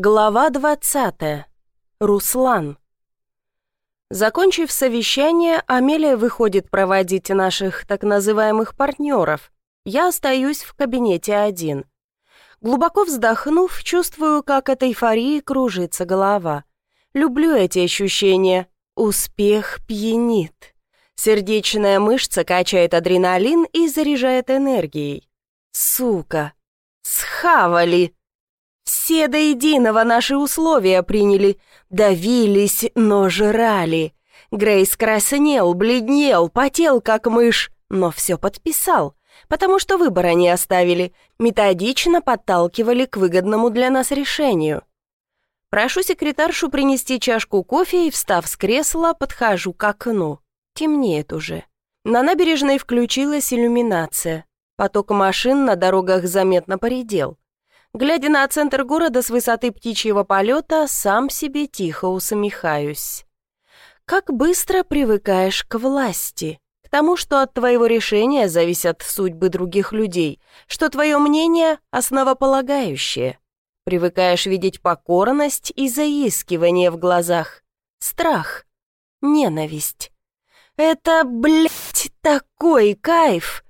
Глава 20. Руслан. Закончив совещание, Амелия выходит проводить наших так называемых партнеров. Я остаюсь в кабинете один. Глубоко вздохнув, чувствую, как от эйфории кружится голова. Люблю эти ощущения. Успех пьянит. Сердечная мышца качает адреналин и заряжает энергией. Сука! Схавали! Все до единого наши условия приняли, давились, но жрали. Грейс краснел, бледнел, потел, как мышь, но все подписал, потому что выбора не оставили, методично подталкивали к выгодному для нас решению. Прошу секретаршу принести чашку кофе и, встав с кресла, подхожу к окну. Темнеет уже. На набережной включилась иллюминация. Поток машин на дорогах заметно поредел. Глядя на центр города с высоты птичьего полета, сам себе тихо усмехаюсь. Как быстро привыкаешь к власти, к тому, что от твоего решения зависят судьбы других людей, что твое мнение основополагающее. Привыкаешь видеть покорность и заискивание в глазах, страх, ненависть. Это, блядь, такой кайф!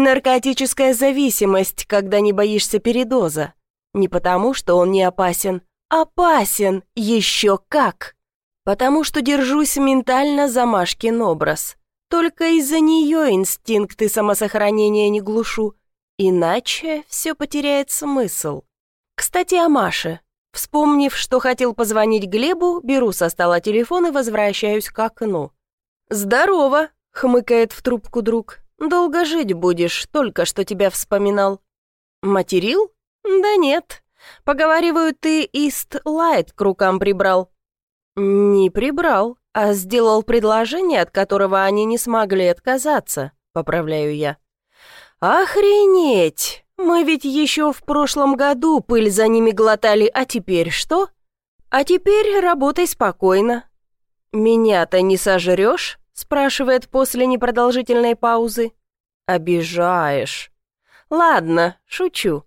Наркотическая зависимость, когда не боишься передоза. Не потому, что он не опасен. Опасен! Еще как! Потому что держусь ментально за Машкин образ. Только из-за нее инстинкты самосохранения не глушу. Иначе все потеряет смысл. Кстати, о Маше. Вспомнив, что хотел позвонить Глебу, беру со стола телефон и возвращаюсь к окну. «Здорово!» — хмыкает в трубку друг. Долго жить будешь, только что тебя вспоминал». «Материл? Да нет. Поговаривают, ты Ист Лайт к рукам прибрал». «Не прибрал, а сделал предложение, от которого они не смогли отказаться», — поправляю я. «Охренеть! Мы ведь еще в прошлом году пыль за ними глотали, а теперь что? А теперь работай спокойно. Меня-то не сожрешь?» Спрашивает после непродолжительной паузы. «Обижаешь». «Ладно, шучу.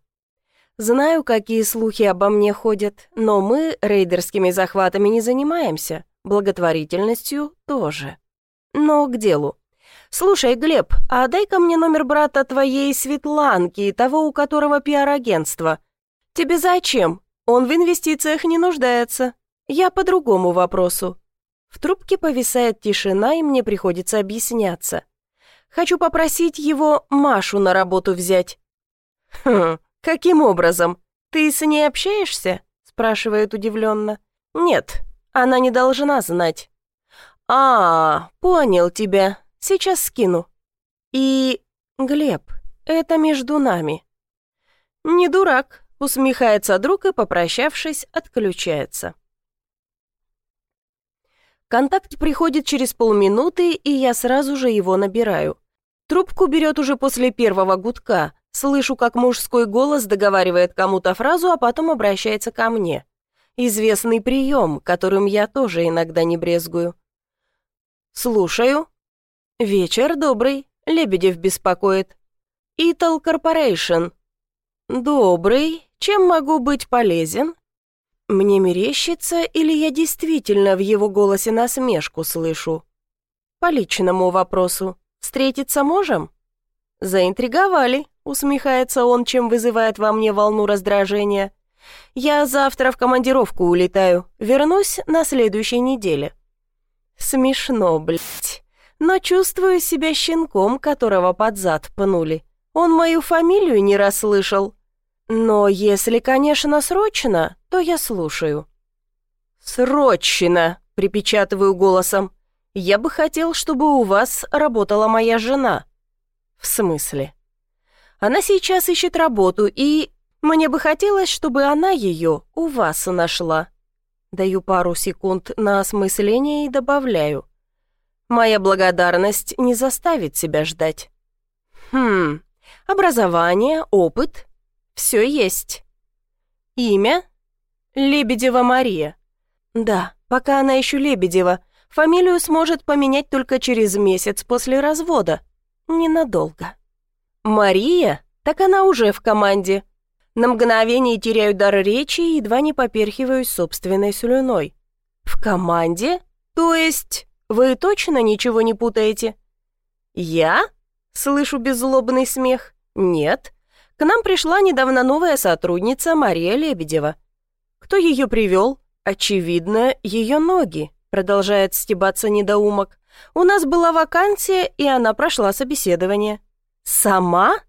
Знаю, какие слухи обо мне ходят, но мы рейдерскими захватами не занимаемся, благотворительностью тоже. Но к делу. Слушай, Глеб, а дай-ка мне номер брата твоей Светланки, того, у которого пиар-агентство. Тебе зачем? Он в инвестициях не нуждается. Я по другому вопросу. В трубке повисает тишина, и мне приходится объясняться. Хочу попросить его Машу на работу взять». «Хм, каким образом? Ты с ней общаешься?» спрашивает удивленно. «Нет, она не должна знать». «А, понял тебя. Сейчас скину». «И... Глеб, это между нами». «Не дурак», усмехается друг и, попрощавшись, отключается. Контакт приходит через полминуты, и я сразу же его набираю. Трубку берет уже после первого гудка. Слышу, как мужской голос договаривает кому-то фразу, а потом обращается ко мне. Известный прием, которым я тоже иногда не брезгую. «Слушаю». «Вечер добрый», — Лебедев беспокоит. «Итал Корпорейшн». «Добрый. Чем могу быть полезен?» Мне мерещится, или я действительно в его голосе насмешку слышу? По личному вопросу. Встретиться можем?» «Заинтриговали», — усмехается он, чем вызывает во мне волну раздражения. «Я завтра в командировку улетаю, вернусь на следующей неделе». Смешно, блядь. Но чувствую себя щенком, которого под зад пнули. Он мою фамилию не расслышал. Но если, конечно, срочно, то я слушаю. «Срочно!» — припечатываю голосом. «Я бы хотел, чтобы у вас работала моя жена». «В смысле?» «Она сейчас ищет работу, и мне бы хотелось, чтобы она ее у вас нашла». Даю пару секунд на осмысление и добавляю. «Моя благодарность не заставит себя ждать». «Хм, образование, опыт, все есть. Имя? Лебедева Мария. Да, пока она еще Лебедева. Фамилию сможет поменять только через месяц после развода. Ненадолго. Мария? Так она уже в команде. На мгновение теряю дар речи и едва не поперхиваюсь собственной слюной. В команде? То есть вы точно ничего не путаете? Я? Слышу беззлобный смех. Нет. К нам пришла недавно новая сотрудница Мария Лебедева. Кто ее привел? Очевидно, ее ноги, продолжает стебаться недоумок. У нас была вакансия, и она прошла собеседование. Сама?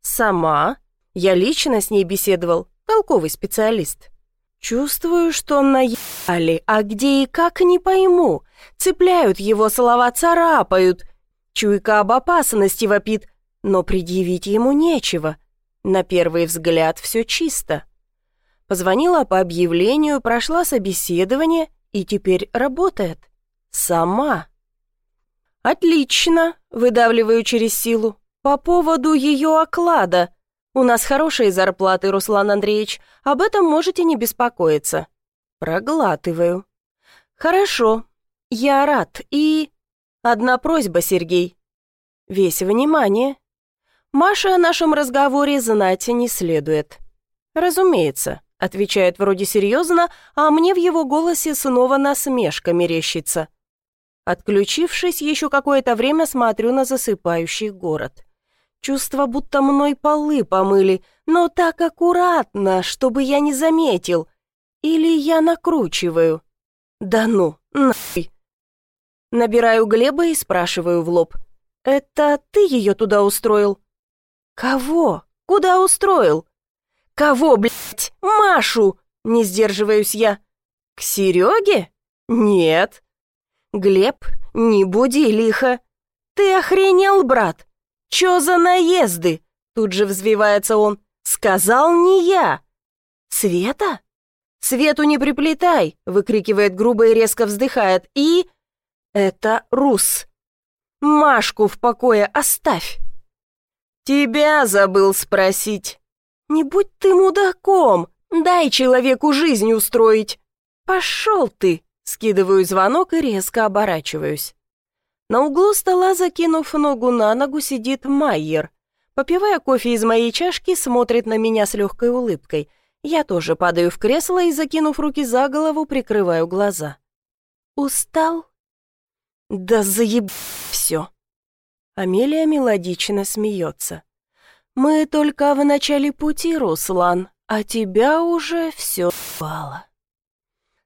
Сама. Я лично с ней беседовал, толковый специалист. Чувствую, что наебали, а где и как не пойму. Цепляют его слова, царапают. Чуйка об опасности вопит, но предъявить ему нечего. На первый взгляд все чисто. Позвонила по объявлению, прошла собеседование и теперь работает. Сама. «Отлично», — выдавливаю через силу. «По поводу ее оклада. У нас хорошие зарплаты, Руслан Андреевич. Об этом можете не беспокоиться». Проглатываю. «Хорошо. Я рад. И...» «Одна просьба, Сергей». «Весь внимание». «Маше о нашем разговоре знать не следует». «Разумеется», — отвечает вроде серьезно, а мне в его голосе снова насмешка мерещится. Отключившись, еще какое-то время смотрю на засыпающий город. Чувство, будто мной полы помыли, но так аккуратно, чтобы я не заметил. Или я накручиваю. Да ну, нахуй. Набираю Глеба и спрашиваю в лоб. «Это ты ее туда устроил?» «Кого? Куда устроил?» «Кого, блядь? Машу!» Не сдерживаюсь я. «К Сереге?» «Нет». «Глеб, не буди лихо. Ты охренел, брат? «Чё за наезды?» Тут же взвивается он. «Сказал не я!» «Света?» «Свету не приплетай!» Выкрикивает грубо и резко вздыхает. «И...» «Это Рус!» «Машку в покое оставь!» «Тебя забыл спросить!» «Не будь ты мудаком! Дай человеку жизнь устроить!» «Пошел ты!» Скидываю звонок и резко оборачиваюсь. На углу стола, закинув ногу на ногу, сидит Майер. Попивая кофе из моей чашки, смотрит на меня с легкой улыбкой. Я тоже падаю в кресло и, закинув руки за голову, прикрываю глаза. «Устал?» «Да заеб... все!» Амелия мелодично смеется. «Мы только в начале пути, Руслан, а тебя уже все бало».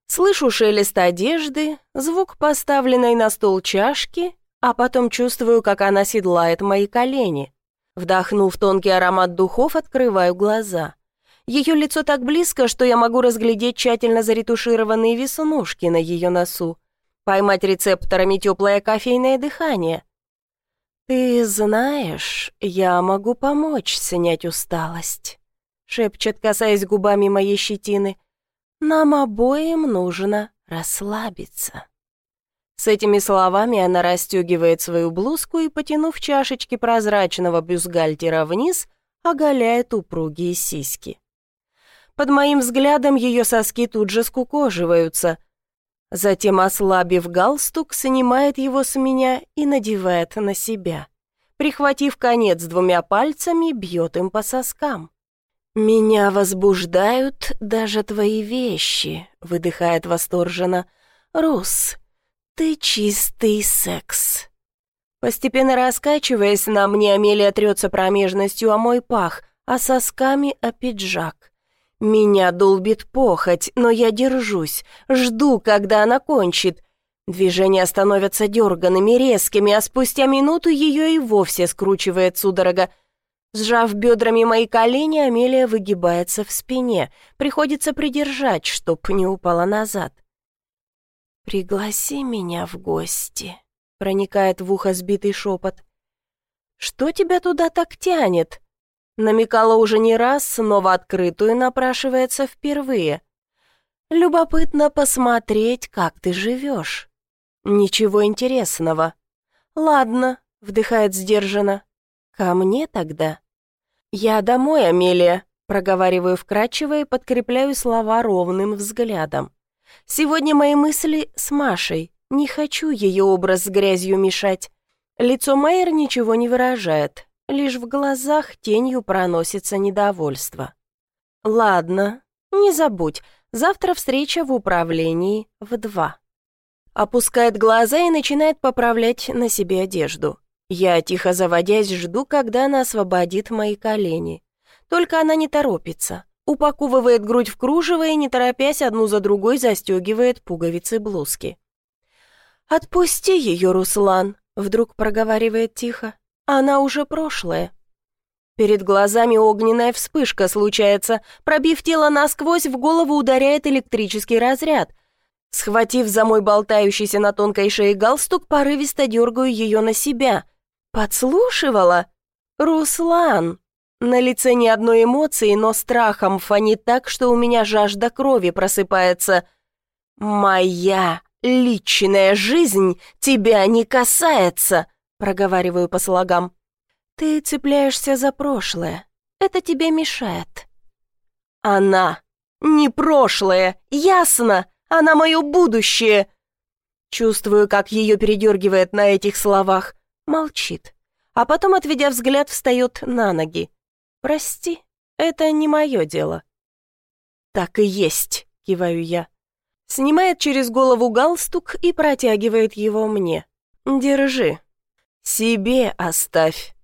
Слышу шелест одежды, звук поставленной на стол чашки, а потом чувствую, как она седлает мои колени. Вдохнув тонкий аромат духов, открываю глаза. Ее лицо так близко, что я могу разглядеть тщательно заретушированные веснушки на ее носу, поймать рецепторами теплое кофейное дыхание. «Ты знаешь, я могу помочь снять усталость», — шепчет, касаясь губами моей щетины — нам обоим нужно расслабиться». С этими словами она расстегивает свою блузку и, потянув чашечки прозрачного бюстгальтера вниз, оголяет упругие сиськи. Под моим взглядом ее соски тут же скукоживаются. Затем, ослабив галстук, снимает его с меня и надевает на себя. Прихватив конец двумя пальцами, бьет им по соскам. «Меня возбуждают даже твои вещи», — выдыхает восторженно. «Рус, ты чистый секс». Постепенно раскачиваясь на мне, Амелия трется промежностью о мой пах, а сосками о пиджак. Меня долбит похоть, но я держусь, жду, когда она кончит. Движения становятся дерганными, резкими, а спустя минуту ее и вовсе скручивает судорога. Сжав бедрами мои колени, Амелия выгибается в спине. Приходится придержать, чтоб не упала назад. «Пригласи меня в гости», — проникает в ухо сбитый шепот. «Что тебя туда так тянет?» Намекала уже не раз, снова открытую напрашивается впервые. «Любопытно посмотреть, как ты живешь». «Ничего интересного». «Ладно», — вдыхает сдержанно. «Ко мне тогда?» «Я домой, Амелия», — проговариваю вкратчиво и подкрепляю слова ровным взглядом. «Сегодня мои мысли с Машей. Не хочу ее образ с грязью мешать. Лицо Мэйр ничего не выражает, лишь в глазах тенью проносится недовольство. Ладно, не забудь, завтра встреча в управлении в два. Опускает глаза и начинает поправлять на себе одежду. Я, тихо заводясь, жду, когда она освободит мои колени. Только она не торопится. Упаковывает грудь в кружево и, не торопясь, одну за другой застегивает пуговицы блузки. «Отпусти ее, Руслан», — вдруг проговаривает тихо. «Она уже прошлое». Перед глазами огненная вспышка случается. Пробив тело насквозь, в голову ударяет электрический разряд. Схватив за мой болтающийся на тонкой шее галстук, порывисто дергаю ее на себя. Подслушивала? Руслан! На лице ни одной эмоции, но страхом фонит так, что у меня жажда крови просыпается. «Моя личная жизнь тебя не касается», — проговариваю по слогам. «Ты цепляешься за прошлое. Это тебе мешает». «Она не прошлое, ясно!» Она мое будущее!» Чувствую, как ее передергивает на этих словах. Молчит. А потом, отведя взгляд, встает на ноги. «Прости, это не мое дело». «Так и есть», — киваю я. Снимает через голову галстук и протягивает его мне. «Держи. Себе оставь».